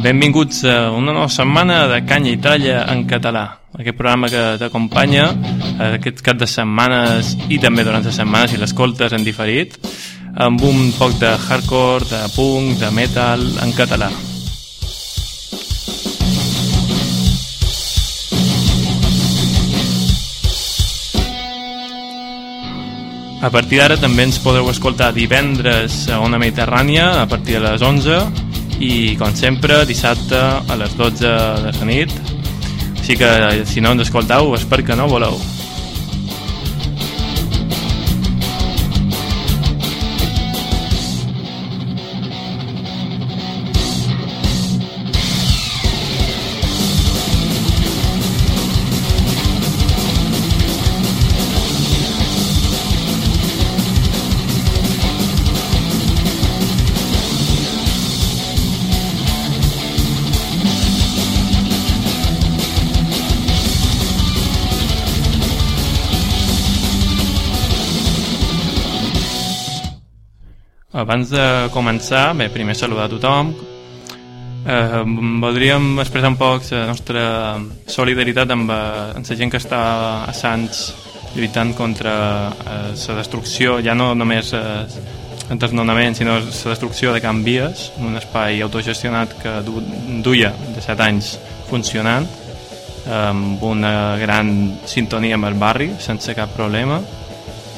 Benvinguts a una nova setmana de Canya i Tralla en català. Aquest programa que t'acompanya aquest cap de setmanes i també durant les setmanes si l'escoltes en diferit amb un poc de hardcore, de punk, de metal en català. A partir d'ara també ens podeu escoltar divendres a Ona Mediterrània a partir de les 11 i com sempre dissabte a les 12 de la nit. Així que si no ens escoltau és perquè no voleu Abans de començar, bé, primer saludar a tothom. Eh, voldríem expressar un poc la nostra solidaritat amb, eh, amb la gent que està a Sants lluitant contra eh, la destrucció, ja no només eh, el desnonament, sinó la destrucció de Can Vies, un espai autogestionat que du, duia de 7 anys funcionant, amb una gran sintonia amb el barri, sense cap problema,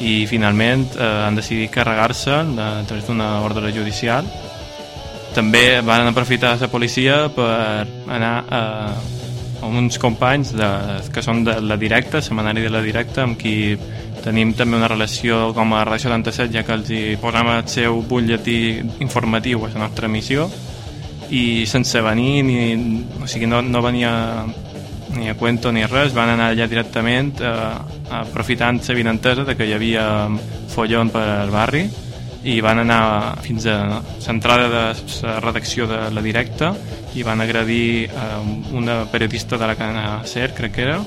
i finalment eh, han decidit carregar-se a través d'una ordre judicial. També van aprofitar la policia per anar a, a uns companys de, que són de la directa, semanari de la directa amb qui tenim també una relació com a Ràdio 77 ja que els hi posam el seu butlletí informatiu a la nostra missió i sense venir ni, o sigui, no, no venia ni a cuento ni res, van anar allà directament eh, aprofitant la vinentesa de que hi havia follon per al barri i van anar fins a l'entrada de la redacció de la directa i van agredir eh, una periodista de la cadena SER, crec que era,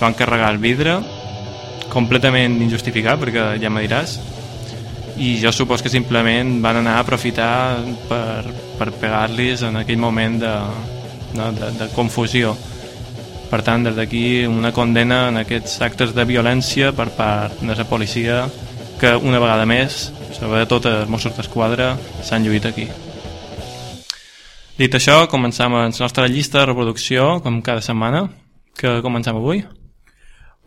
van carregar el vidre completament injustificat, perquè ja me diràs, i jo supos que simplement van anar a aprofitar per, per pegar-los en aquell moment de, no, de, de confusió per tant, des d'aquí una condena en aquests actes de violència per part de la policia que una vegada més, sobretot els Mossos d'Esquadra, s'han lluit aquí. Dit això, començam amb la nostra llista de reproducció, com cada setmana, que començam avui.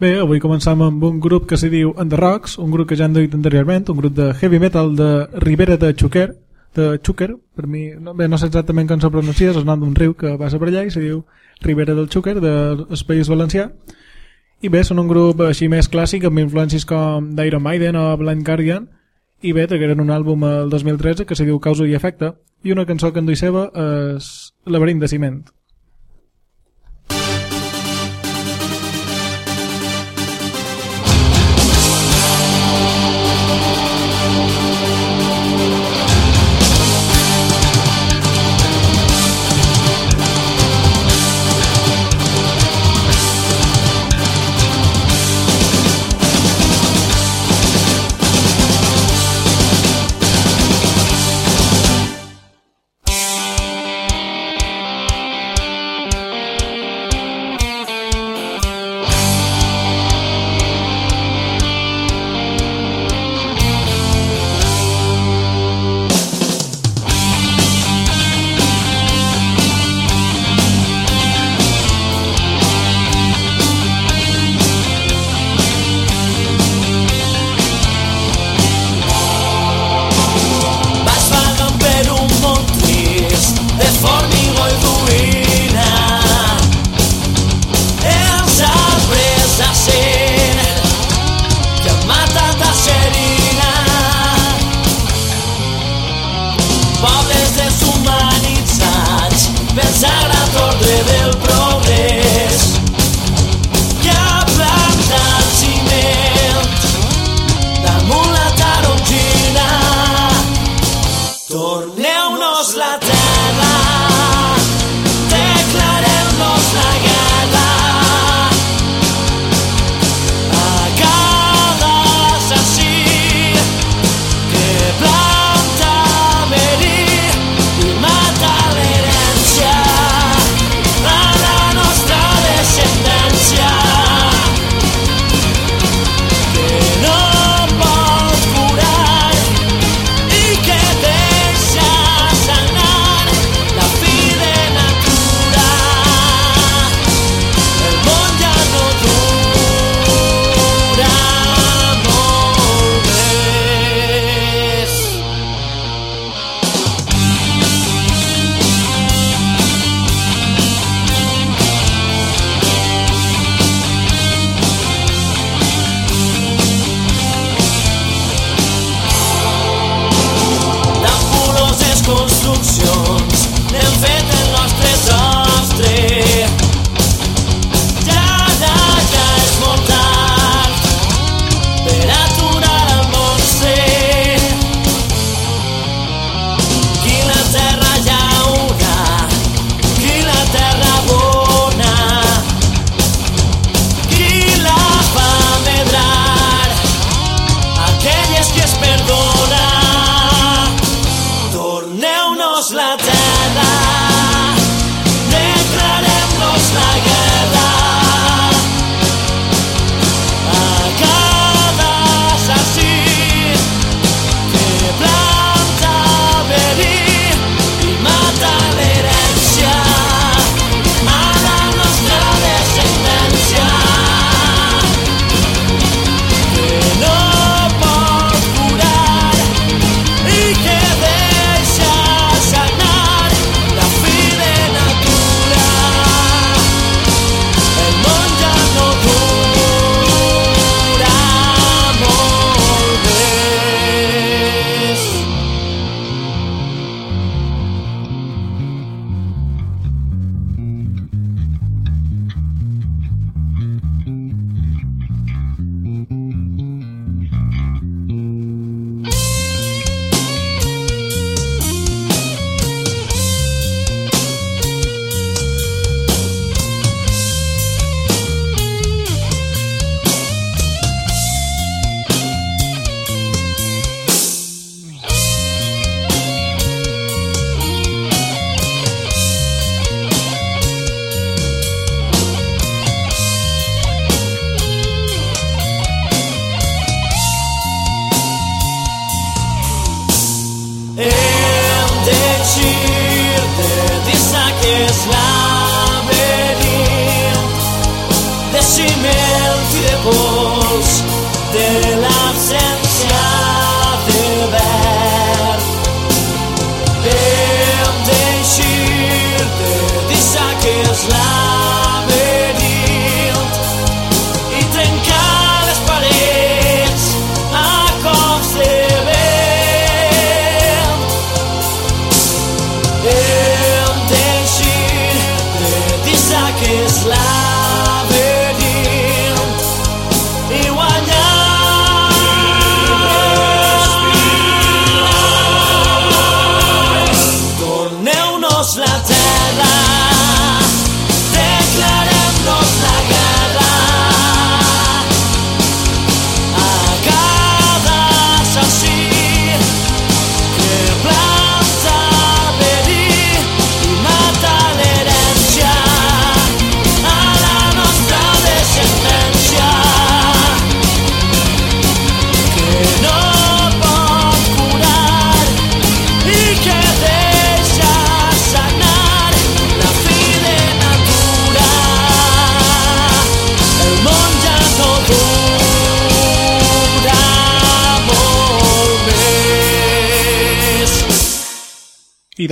Bé, avui començam amb un grup que s'hi diu And The Rocks, un grup que ja hem dit anteriorment, un grup de heavy metal de Ribera de Xuquer, de Xúquer, per mi, no, bé, no sé exactament com se pronuncia, és el nom d'un riu que passa per allà i se diu Ribera del Xúquer, del País Valencià. I bé, són un grup així més clàssic, amb influències com d'Iron Maiden o Blind Guardian, i bé, tragueren un àlbum el 2013 que se diu Causa i Efecte, i una cançó que en duia seva és Laberint de Ciment.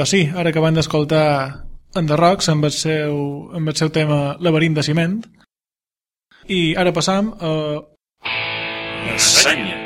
Déu-n'hi-do, sí, ara que van d'escoltar en The Rocks amb el, seu, amb el seu tema Laberint de Ciment. I ara passam a... La senya.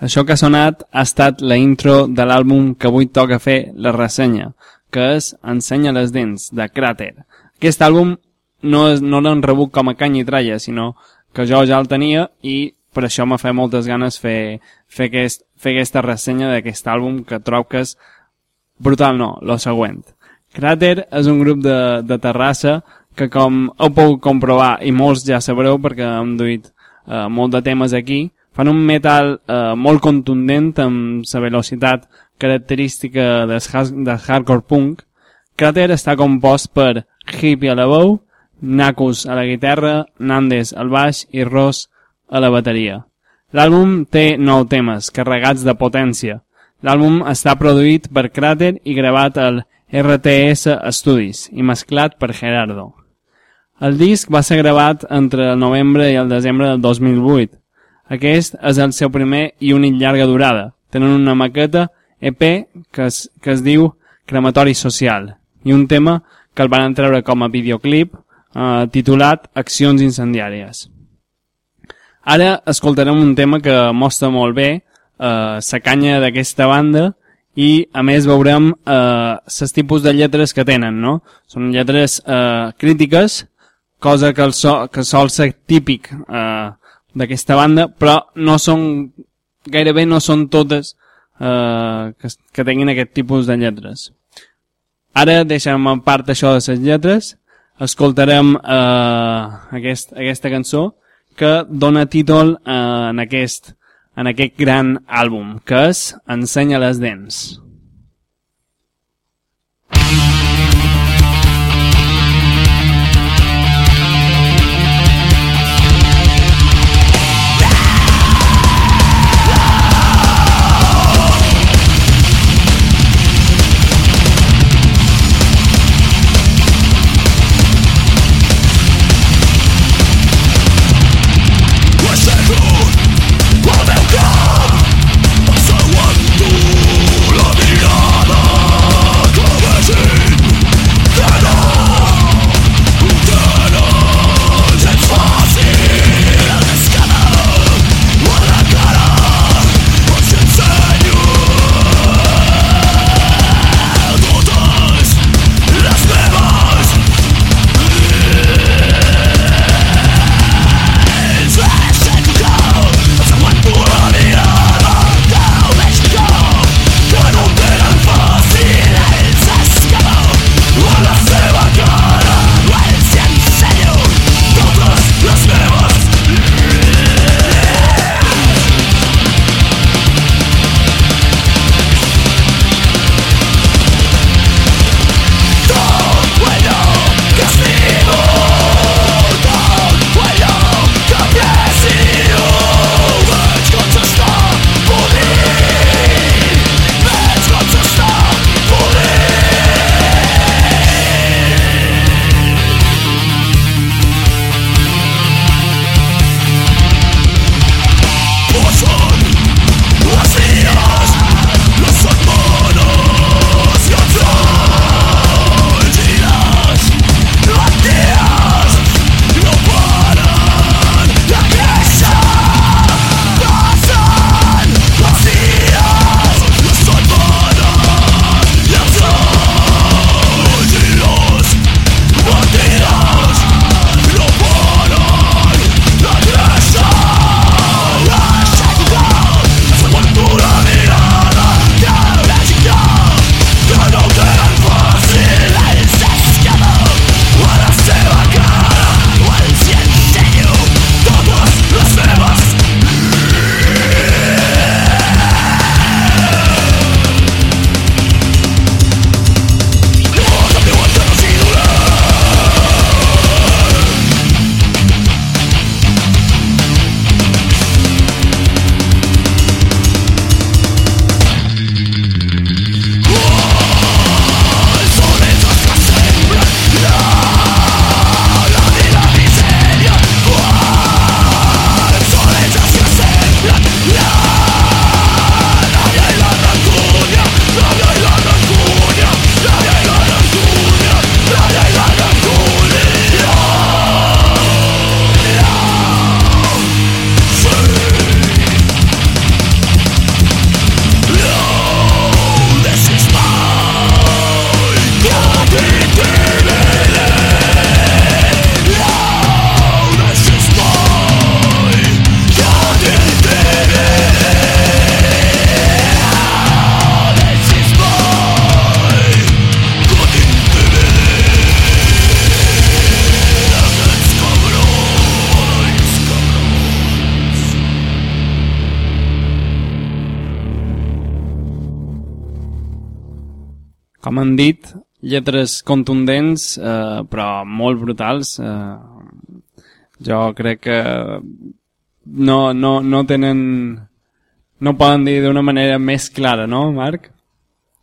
Això que ha sonat ha estat la intro de l'àlbum que avui toca fer la ressenya, que és Ensenya les dents, de Cràter. Aquest àlbum no, no l'han rebut com a canya i tralla, sinó que jo ja el tenia i per això m'ha fet moltes ganes fer, fer, aquest, fer aquesta ressenya d'aquest àlbum que trobo que és brutal, no, lo següent. Cràter és un grup de, de Terrassa que com heu pogut comprovar, i molts ja sabreu perquè hem duit eh, molt de temes aquí, fan un metal eh, molt contundent amb la velocitat característica del, del hardcore punk. Cràter està compost per Hippie a la veu, Nakus a la guitarra, Nandes al baix i Ross a la bateria. L'àlbum té nou temes, carregats de potència. L'àlbum està produït per Crater i gravat al RTS Studios i mesclat per Gerardo. El disc va ser gravat entre el novembre i el desembre del 2008. Aquest és el seu primer i únic llarga durada. Tenen una maqueta EP que es, que es diu Crematori Social i un tema que el van treure com a videoclip eh, titulat Accions incendiàries. Ara escoltarem un tema que mostra molt bé eh, canya d'aquesta banda i a més veurem eh, tipus de lletres que tenen, no? Són lletres eh, crítiques, cosa que, el so, que sol ser típic eh, d'aquesta banda, però no són, gairebé no són totes eh, que, que tinguin aquest tipus de lletres. Ara deixem en part això de les lletres, escoltarem eh, aquest, aquesta cançó que dona títol eh, en, aquest, en aquest gran àlbum, que és Ensenya les dents. Lletres contundents, eh, però molt brutals. Eh, jo crec que no, no, no tenen... No poden dir d'una manera més clara, no, Marc?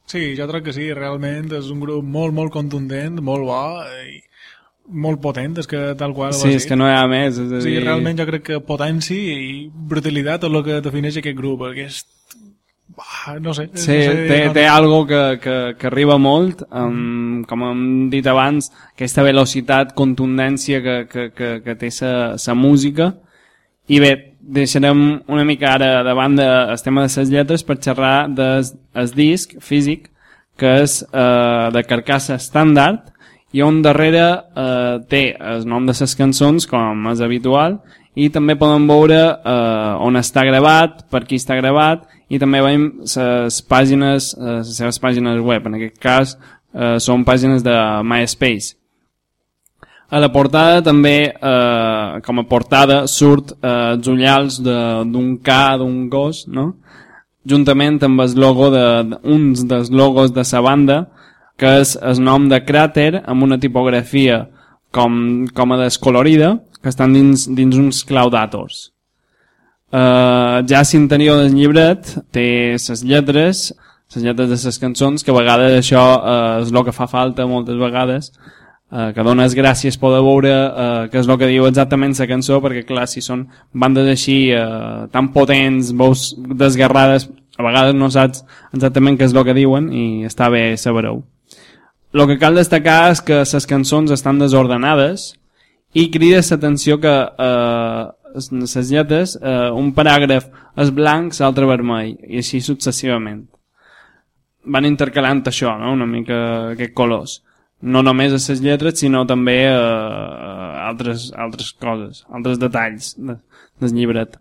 Sí, jo crec que sí, realment és un grup molt, molt contundent, molt bo i molt potent, és que tal qual Sí, és que no hi ha més. És a Sí, dir, realment jo crec que potència i brutalitat és el que defineix aquest grup, aquest... Ah, no sé. Sí, no sé, té, no- té algo que, que, que arriba molt, um, com hem dit abans, aquesta velocitat, contundència que, que, que, que té sa, sa música. I bé, deixarem una mica ara de banda el tema de les lletres per xerrar del el disc físic, que és eh, de carcassa estàndard, i on darrere eh, té el nom de les cançons, com és habitual, i també podem veure eh, on està gravat, per qui està gravat, i també veiem les pàgines, eh, les seves pàgines web. En aquest cas, eh, són pàgines de MySpace. A la portada també, eh, com a portada, surt eh, els ullals d'un K, d'un gos, no? juntament amb el logo de, uns dels logos de sa banda, que és el nom de cràter amb una tipografia com, com a descolorida, que estan dins, dins uns claudàtors. Uh, ja l'interior del llibret té les lletres, les lletres de les cançons, que a vegades això uh, és el que fa falta moltes vegades, uh, que dones gràcies poder veure uh, què és el que diu exactament la cançó, perquè clar, si són bandes així uh, tan potents, veus desgarrades, a vegades no saps exactament què és el que diuen i està bé saber-ho. El que cal destacar és que les cançons estan desordenades i crida l'atenció que eh, les lletres, eh, un paràgraf és blanc, l'altre vermell, i així successivament. Van intercalant això, no? una mica aquests colors. No només a les lletres, sinó també a, altres, altres coses, altres detalls de, del llibret.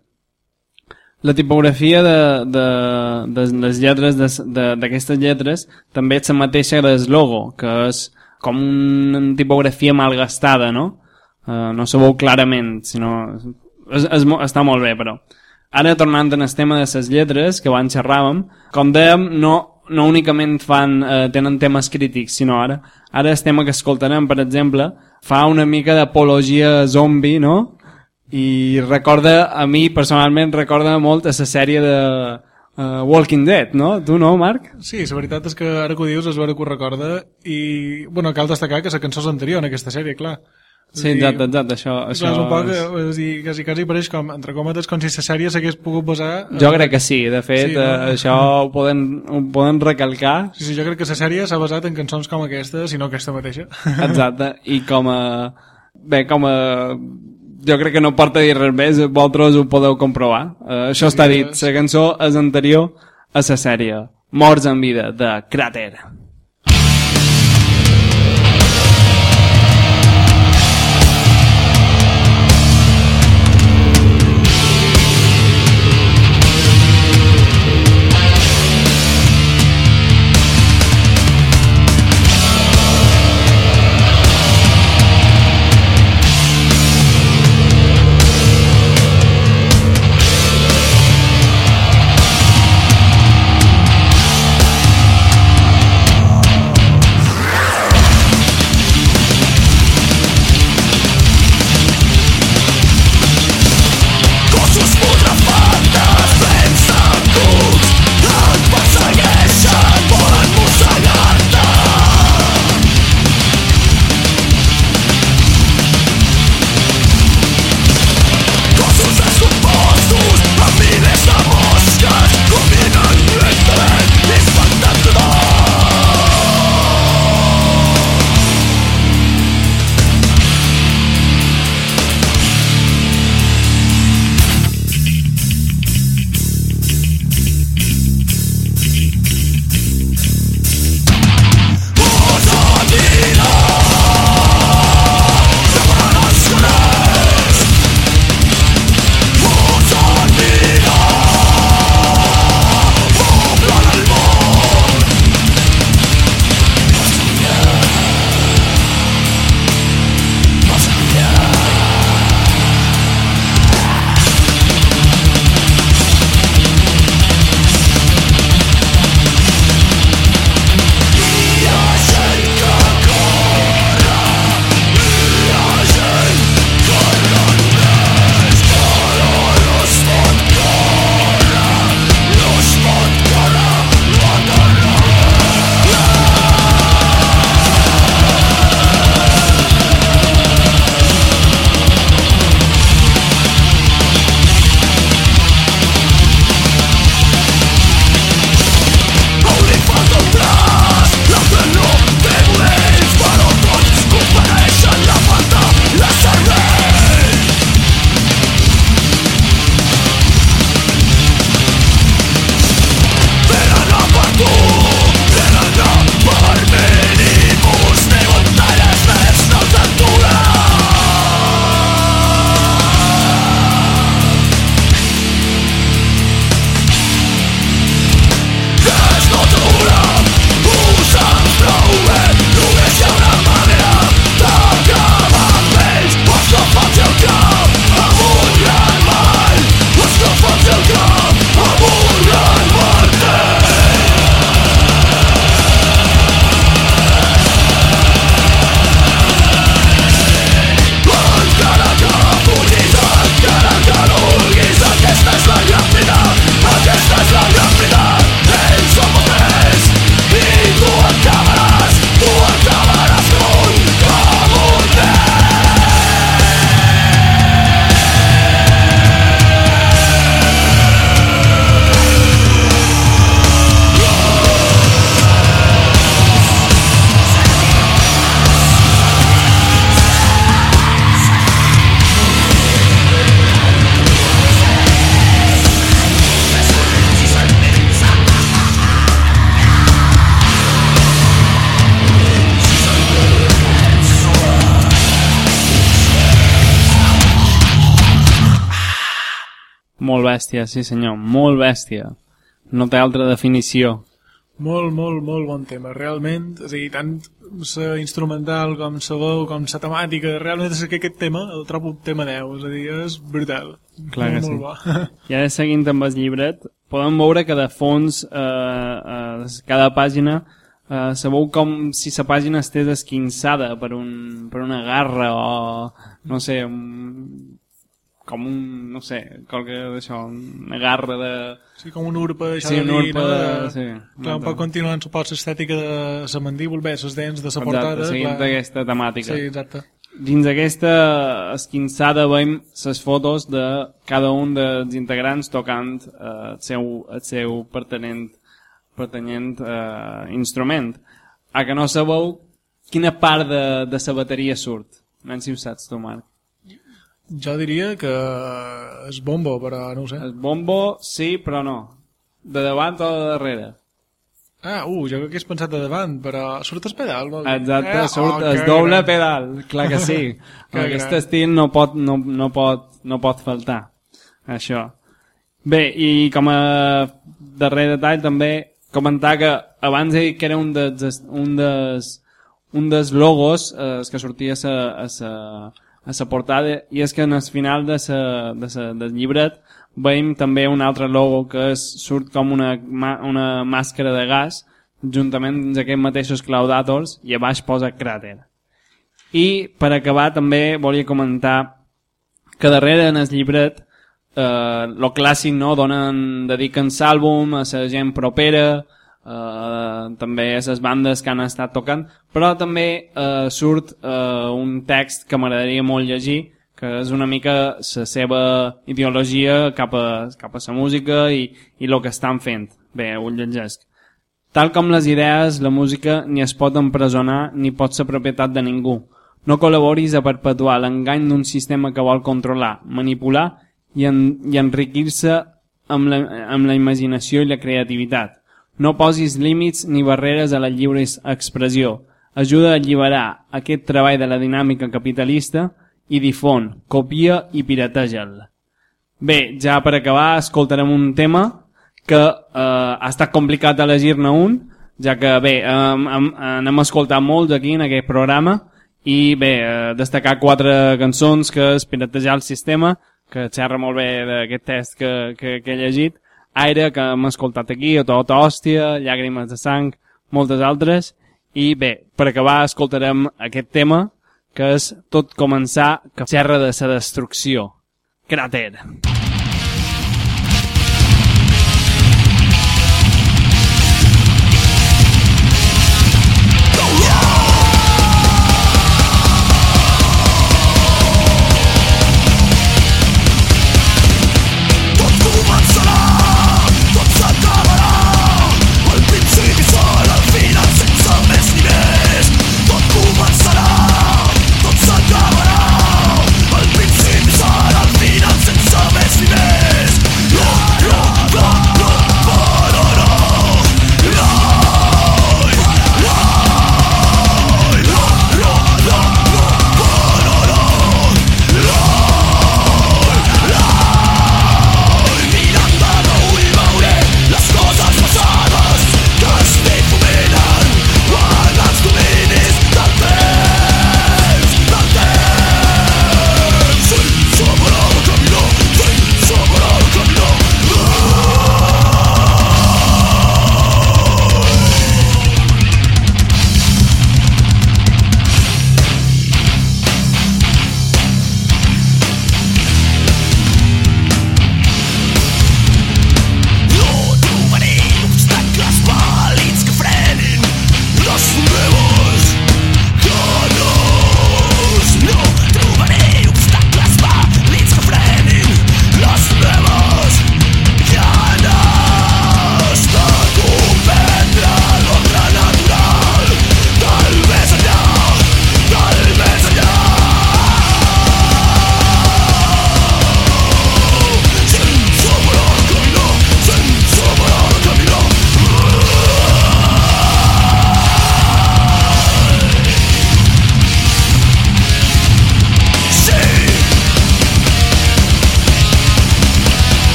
La tipografia de, de, de les lletres d'aquestes lletres també és la mateixa del logo, que és com una tipografia malgastada, no? Uh, no se veu clarament, sinó... És, mo- està molt bé, però. Ara, tornant en el tema de les lletres, que abans xerràvem, com dèiem, no, no únicament fan, eh, tenen temes crítics, sinó ara, ara el tema que escoltarem, per exemple, fa una mica d'apologia zombi, no? i recorda, a mi personalment recorda molt a la sèrie de uh, Walking Dead, no? Tu no, Marc? Sí, la veritat és que ara que ho dius és vera que ho recorda i, bueno, cal destacar que la cançó és anterior en aquesta sèrie, clar. Sí, exacte, exacte, això... això Clar, és un poc, és- eh, dir, quasi, quasi pareix com, entre cometes, com si la sèrie s'hagués pogut basar... eh, Jo crec que sí, de fet, Sí, no? no? això ho poden, ho poden recalcar, Sí, sí, jo crec que la sèrie s'ha basat en cançons com aquesta, si no aquesta mateixa. exacte, i com a... Bé, com a... Jo crec que no porta a dir res més, vosaltres ho podeu comprovar. Uh, això Sí, està dit, la cançó és anterior a la sèrie Morts en vida, de Cràter. Bèstia, sí senyor, molt bèstia. No té altra definició. Molt, molt, molt bon tema. Realment, és a dir, tant la instrumental com la veu, com la temàtica, realment és que aquest tema el trobo un tema 10, és a dir, és brutal. Clar que molt, sí. molt bo. I ara seguint amb el llibret, podem veure que de fons eh, eh, cada pàgina eh, sabeu com si la pàgina estés esquinçada per, un, per una garra o no sé un, com un, no sé, qualque d'això, una garra de... Sí, com una urpa, això Sí, de dir, urpa no? de- sí, clar, un poc continuant suposo l'estètica de la mandíbula, bé, les dents de la portada. Exacte, seguint clar. aquesta temàtica. Sí, exacte. Dins aquesta esquinçada veiem les fotos de cada un dels integrants tocant eh, el seu, el seu pertinent, pertanyent eh, instrument. A que no sabeu quina part de, de la bateria surt. No si ho saps tu, Marc. Jo diria que és bombo, però no ho sé. El bombo, sí, però no. De davant o de darrere. Ah, uh, jo crec que és pensat de davant, però surt el pedal, vol dir. Exacte, Eh, surt oh, el doble gran. pedal, clar que sí. Que aquest gran. estil no pot, no, no, pot, no pot faltar, això. Bé, i com a darrer detall també comentar que abans he dit que era un dels, un dels, un dels logos eh, que sortia a a sa, a sa portada i és que en el final de sa, de sa, del llibret veiem també un altre logo que és, surt com una, una màscara de gas juntament dins aquests mateixos claudàtors i a baix posa cràter. I per acabar també volia comentar que darrere en el llibret eh, lo clàssic no? donen, dediquen l'àlbum a la gent propera eh, també les bandes que han estat tocant però també eh, surt eh, un text que m'agradaria molt llegir que és una mica la seva ideologia cap a, cap a la música i, i el que estan fent bé, ho llegesc Tal com les idees, la música ni es pot empresonar ni pot ser propietat de ningú. No col·laboris a perpetuar l'engany d'un sistema que vol controlar, manipular i, en, i enriquir-se amb, la, amb la imaginació i la creativitat. No posis límits ni barreres a la lliure expressió. Ajuda a alliberar aquest treball de la dinàmica capitalista i difon, copia i pirateja'l. Bé, ja per acabar escoltarem un tema que eh, ha estat complicat elegir-ne un, ja que bé, hem, n'hem escoltat molts aquí en aquest programa i bé, eh, destacar quatre cançons que és Piratejar el sistema, que xerra molt bé d'aquest test que, que, que he llegit, Aire, que hem escoltat aquí, o Tot Hòstia, Llàgrimes de sang, moltes altres, i bé, per acabar escoltarem aquest tema, que és Tot començar, que xerra de sa destrucció. Cràter. Tot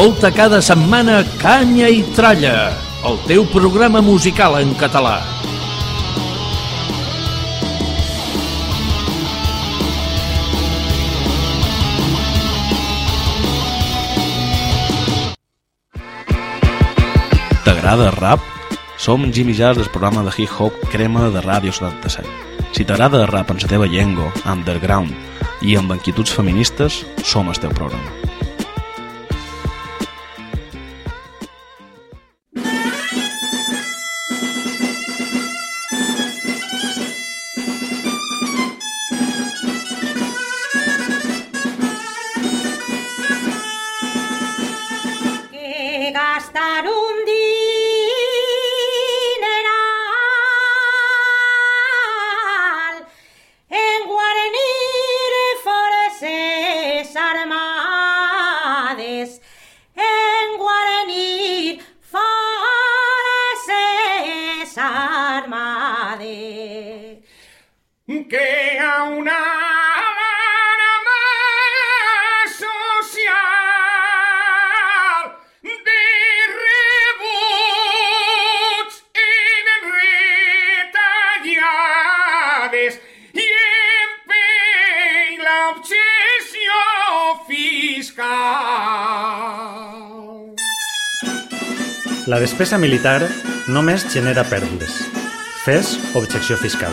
Escolta cada setmana Canya i Tralla, el teu programa musical en català. T'agrada rap? Som Jimmy Jazz del programa de hip-hop Crema de Ràdio 77. Si t'agrada rap en la teva llengua, underground i amb inquietuds feministes, som el teu programa. L'obsessió fiscal. La despesa militar només genera pèrdues. Fes objecció fiscal.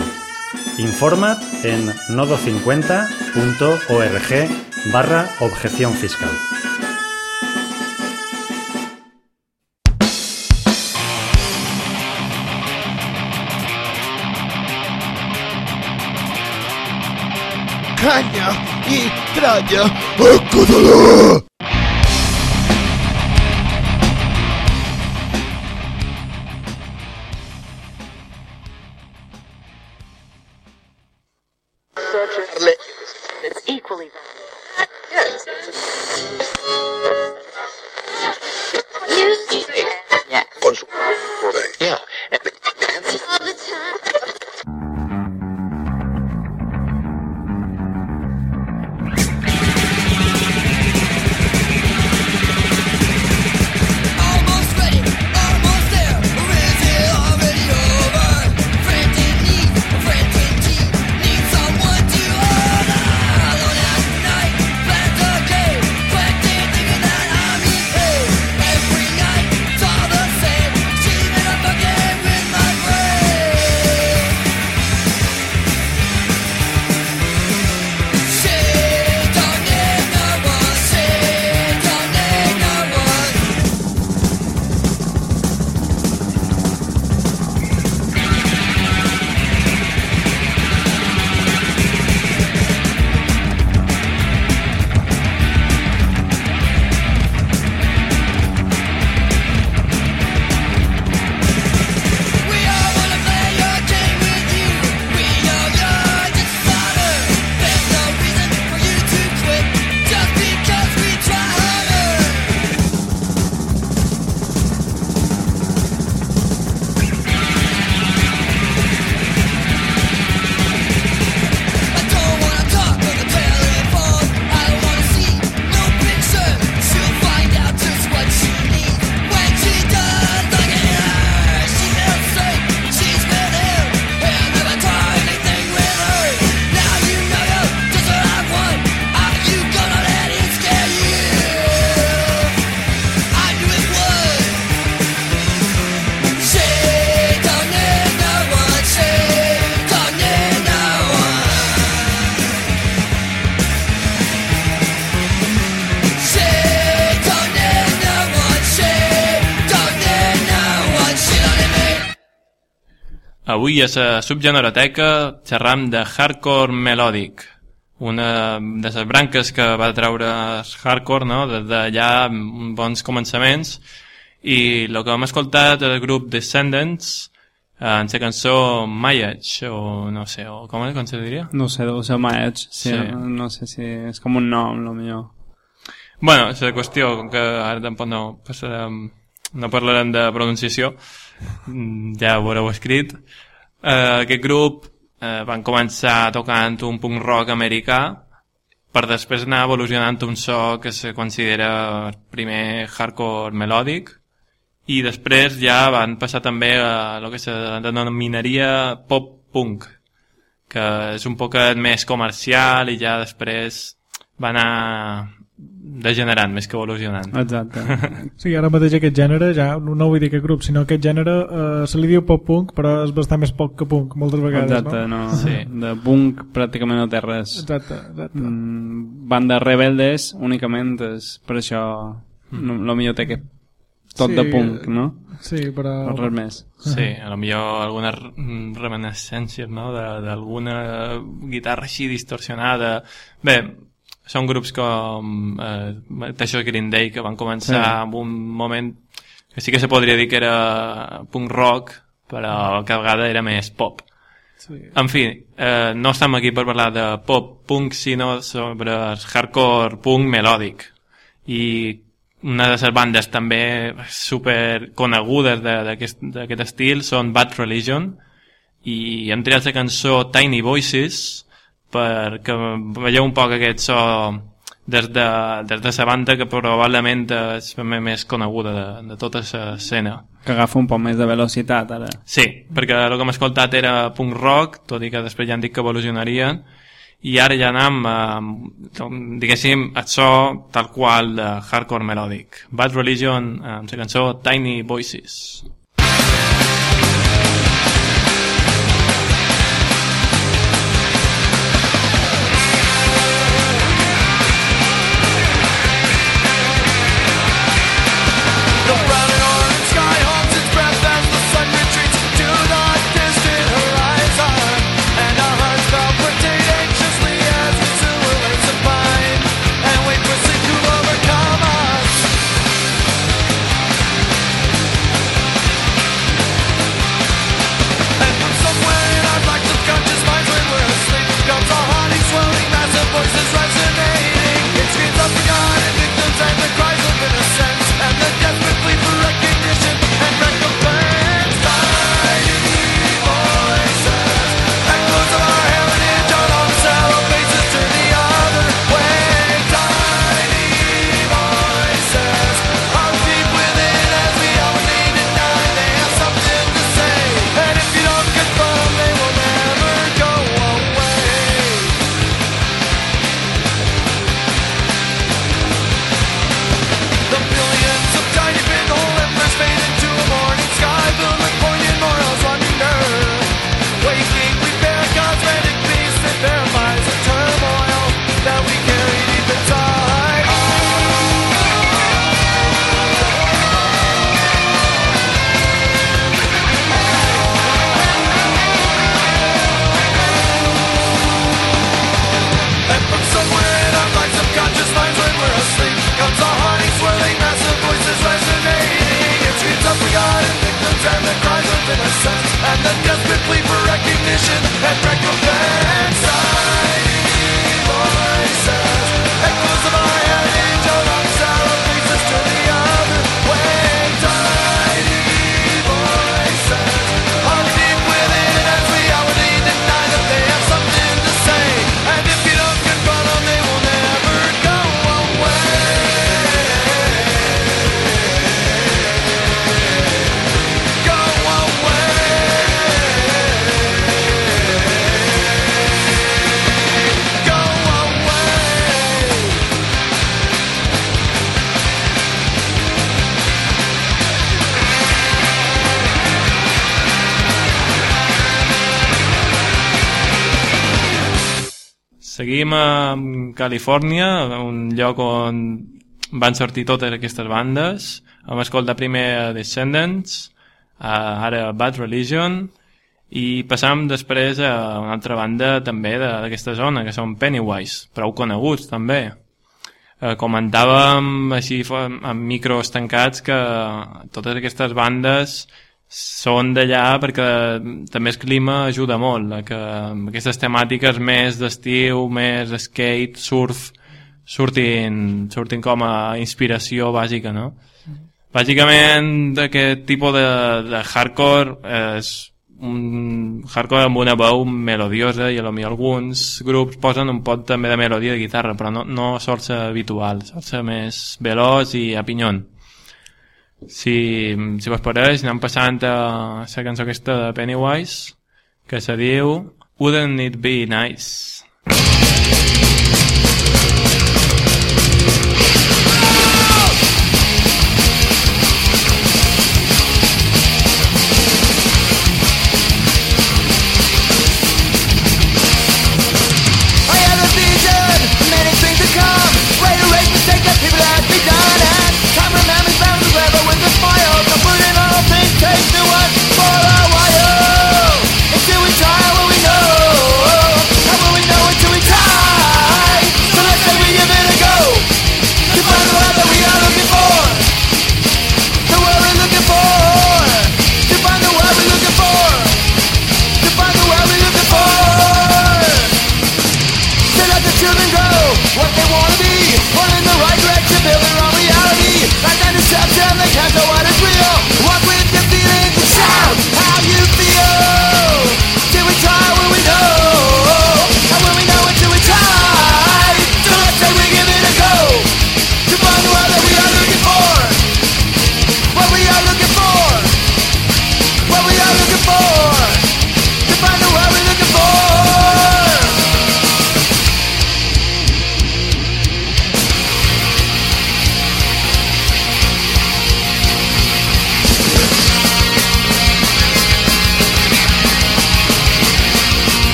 Informa't en nodo50.org barra objeción fiscal. Canya i tralla a Avui a la subgeneroteca xerram de hardcore melòdic, una de les branques que va treure hardcore, no? des d'allà bons començaments, i el que hem escoltat el grup Descendants eh, en la cançó Mayach, o no sé, o com, com se diria? No sé, deu ser Maets. Sí, Sí. No sé si és com un nom, lo millor. Bueno, la qüestió, com que ara tampoc no, passarem, no parlarem de pronunciació, mm, ja ho haureu escrit. Eh, aquest grup eh, van començar tocant un punk rock americà, per després anar evolucionant un so que se considera primer hardcore melòdic i després ja van passar també a el que se denominaria pop punk que és un poc més comercial i ja després va anar degenerant més que evolucionant Exacte. Sí, ara mateix aquest gènere, ja no, no vull dir que grup, sinó aquest gènere eh, se li diu pop-punk, però és bastant més pop que punk, moltes vegades, Exacte, no? no? Sí. De punk pràcticament no té res. Exacte, exacte. Mm, banda rebeldes únicament és per això no, lo millor té que tot Sí, de punk, no? Sí, però... No res més. Sí, a lo millor algunes mm, reminiscències no? De- d'alguna guitarra així distorsionada. Bé, són grups com eh, Mateixos Green Day que van començar Sí. amb un moment que sí que se podria dir que era punk rock, però cada vegada era més pop. Sí. En fi, eh, no estem aquí per parlar de pop punk, sinó sobre el hardcore punk melòdic. I una de les bandes també super conegudes de- d'aquest d'aquest estil són Bad Religion i hem triat la cançó Tiny Voices perquè veieu un poc aquest so des de, des de la banda que probablement és més coneguda de, de tota l'escena. Que agafa un poc més de velocitat, ara. Sí, perquè el que hem escoltat era punk rock, tot i que després ja han dit que evolucionarien, i ara ja anem, eh, diguéssim, a so tal qual de hardcore melòdic. Bad Religion, amb la cançó Tiny Voices. Califòrnia, un lloc on van sortir totes aquestes bandes. Vam escoltar primer Descendants, ara Bad Religion, i passam després a una altra banda també d'aquesta zona, que són Pennywise, prou coneguts també. Eh, comentàvem així amb micros tancats que totes aquestes bandes són d'allà perquè també el clima ajuda molt a que aquestes temàtiques més d'estiu, més skate, surf surtin, surtin com a inspiració bàsica, no? Bàsicament aquest tipus de, de hardcore és un hardcore amb una veu melodiosa i millor alguns grups posen un pot també de melodia de guitarra però no, no sol ser habitual sol ser més veloç i a pinyon si, si vos pareix anem passant a la cançó aquesta de Pennywise que se diu Wouldn't It Be Nice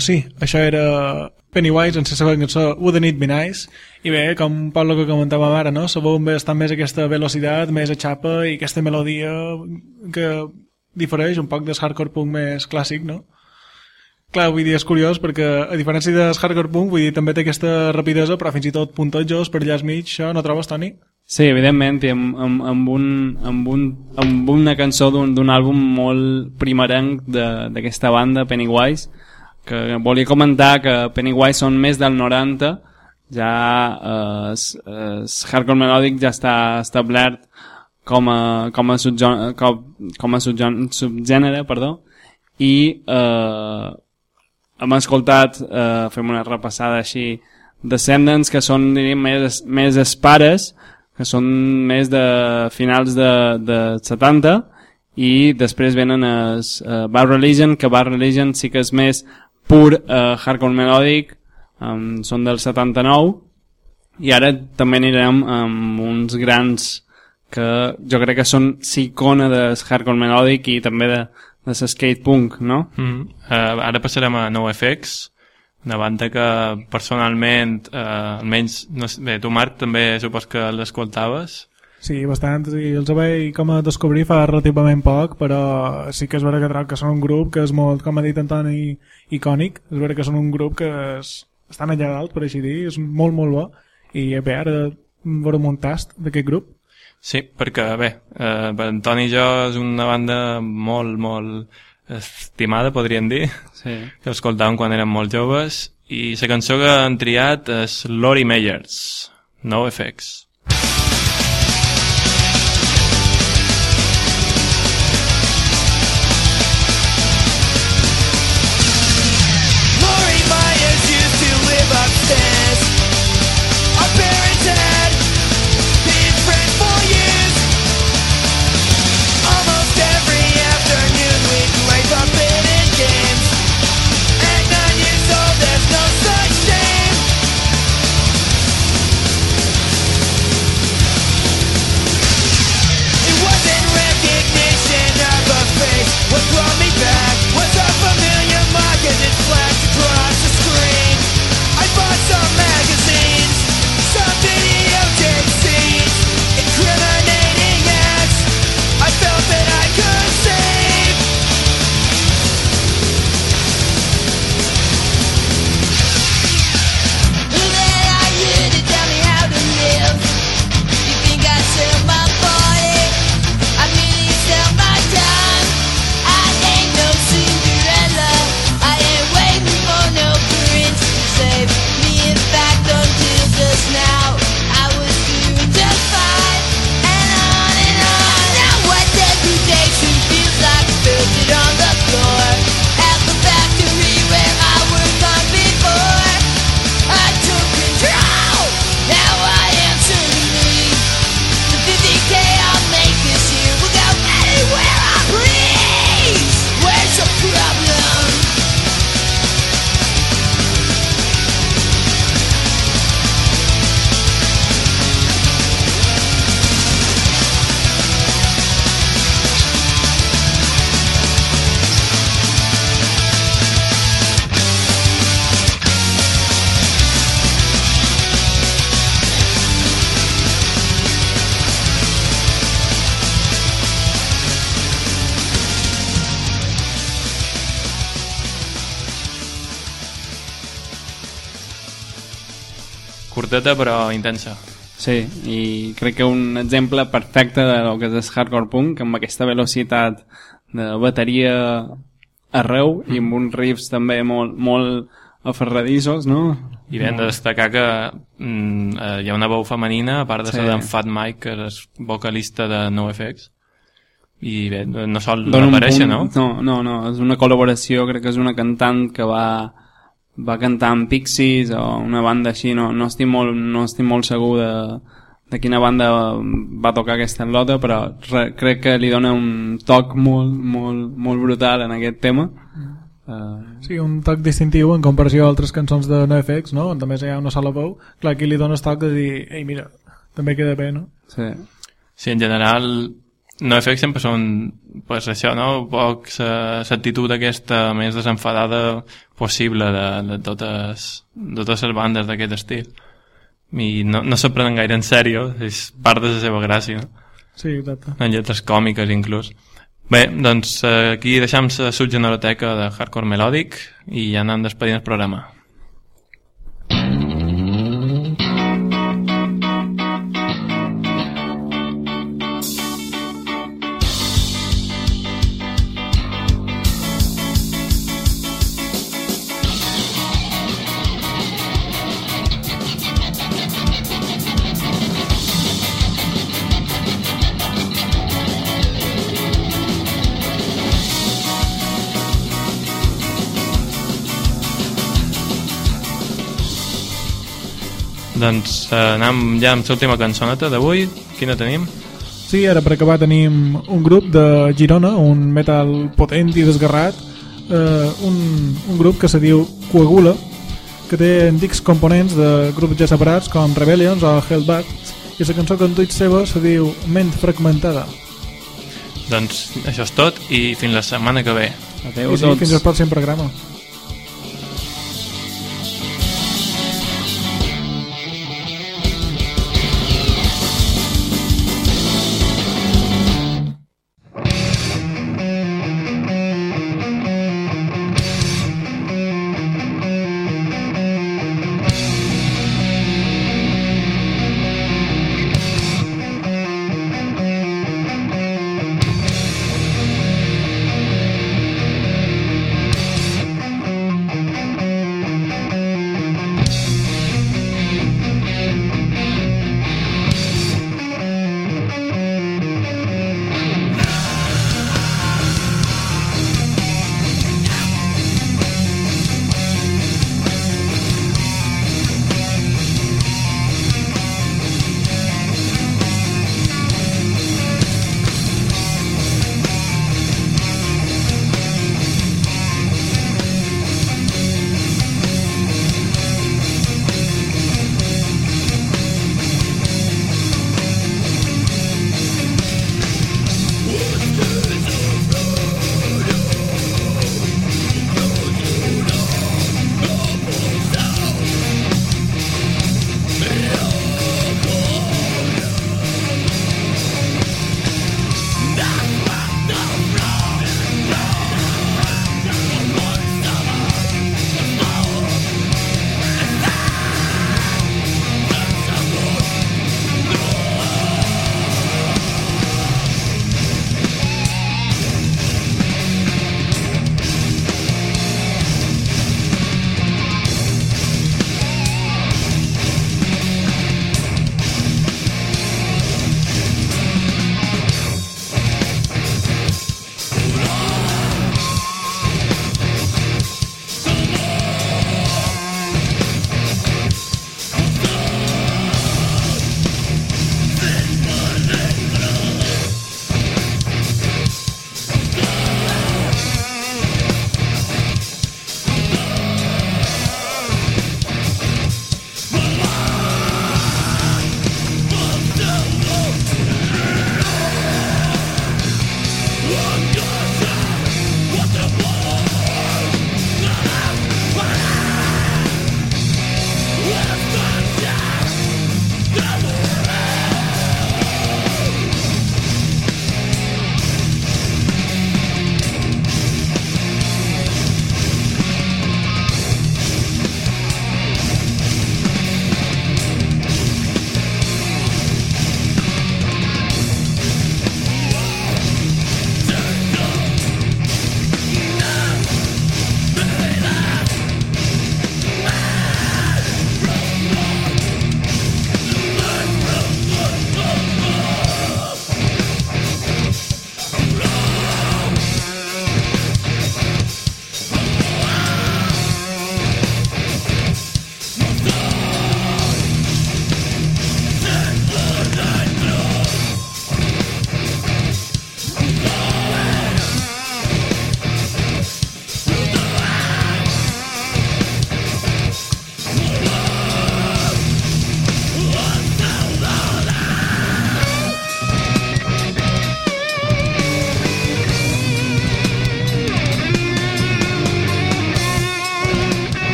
Sí, això era Pennywise en la seva cançó Wouldn't It Be Nice i bé, com Pablo que comentàvem ara no? sabeu bastant més aquesta velocitat més a xapa i aquesta melodia que difereix un poc del hardcore punk més clàssic no? clar, vull dir, és curiós perquè a diferència del hardcore punk vull dir, també té aquesta rapidesa però fins i tot puntatges per allà al mig això no trobes, Toni? Sí, evidentment, i amb, amb, amb, un, amb, un, amb una cançó d'un àlbum molt primerenc d'aquesta banda, Pennywise, que volia comentar que Pennywise són més del 90, ja eh, es hardcore melòdic ja està establert com a, com a, subgènere, com, com a subgènere, subgènere perdó, i eh, hem escoltat, eh, fem una repassada així, Descendants, que són diríem, més, més espares, que són més de finals de, de 70, i després venen els uh, Bad Religion, que Bad Religion sí que és més pur uh, hardcore melòdic, um, són del 79, i ara també anirem amb uns grans que jo crec que són s'icona del hardcore melòdic i també de, de skate punk, no? Mm. Uh, ara passarem a NoFX, una banda que personalment, uh, almenys, no sé, bé, tu Marc també supos que l'escoltaves. Sí, bastant, i els vaig com a descobrir fa relativament poc, però sí que és vera que trobo que són un grup que és molt, com ha dit Antoni, icònic. És vera que són un grup que és, estan allà dalt, per així dir, és molt, molt bo. I bé, ara veurem un tast d'aquest grup. Sí, perquè, bé, eh, per Antoni i jo és una banda molt, molt estimada, podríem dir, Sí. que escoltàvem quan érem molt joves, i la cançó que han triat és Lori Meyers, No Effects. Curteta però intensa. Sí, i crec que un exemple perfecte de lo que és hardcore punk, amb aquesta velocitat de bateria arreu i amb uns riffs també molt, molt aferradissos, no? I hem de destacar que mm, eh, hi ha una veu femenina, a part de Sí. ser d'en Fat Mike, que és vocalista de NoFX, i bé, no sol Dona un aparèixer, no? punt- No, no, no, és una col·laboració, crec que és una cantant que va, va cantar amb Pixies o una banda així, no, no, estic, molt, no estic molt segur de, de quina banda va tocar aquesta lota, però re, crec que li dona un toc molt, molt, molt brutal en aquest tema. Uh, Sí, un toc distintiu en comparació a altres cançons de NoFX, no? On també hi ha una sola veu. Clar, aquí li dones toc de dir, ei, mira, també queda bé, no? sí. Sí, en general, NoFX sempre són, pues això, no? Poc l'actitud aquesta més desenfadada possible de, de, totes, de totes les bandes d'aquest estil. I no, no se prenen gaire en sèrio, és part de la seva gràcia. Sí, exacte. en lletres còmiques inclús. Bé, doncs eh, aquí deixam la subgeneroteca de hardcore melòdic i ja anem despedint el programa. Doncs eh, anem ja amb l'última cançoneta d'avui. Quina tenim? Sí, ara per acabar tenim un grup de Girona, un metal potent i desgarrat, eh, un, un grup que se diu Coagula, que té antics components de grups ja separats com Rebellions o Hellbat, i la cançó que en tuit seva se diu Ment Fragmentada. Doncs això és tot i fins la setmana que ve. Adéu I sí, tots. fins al pròxim programa.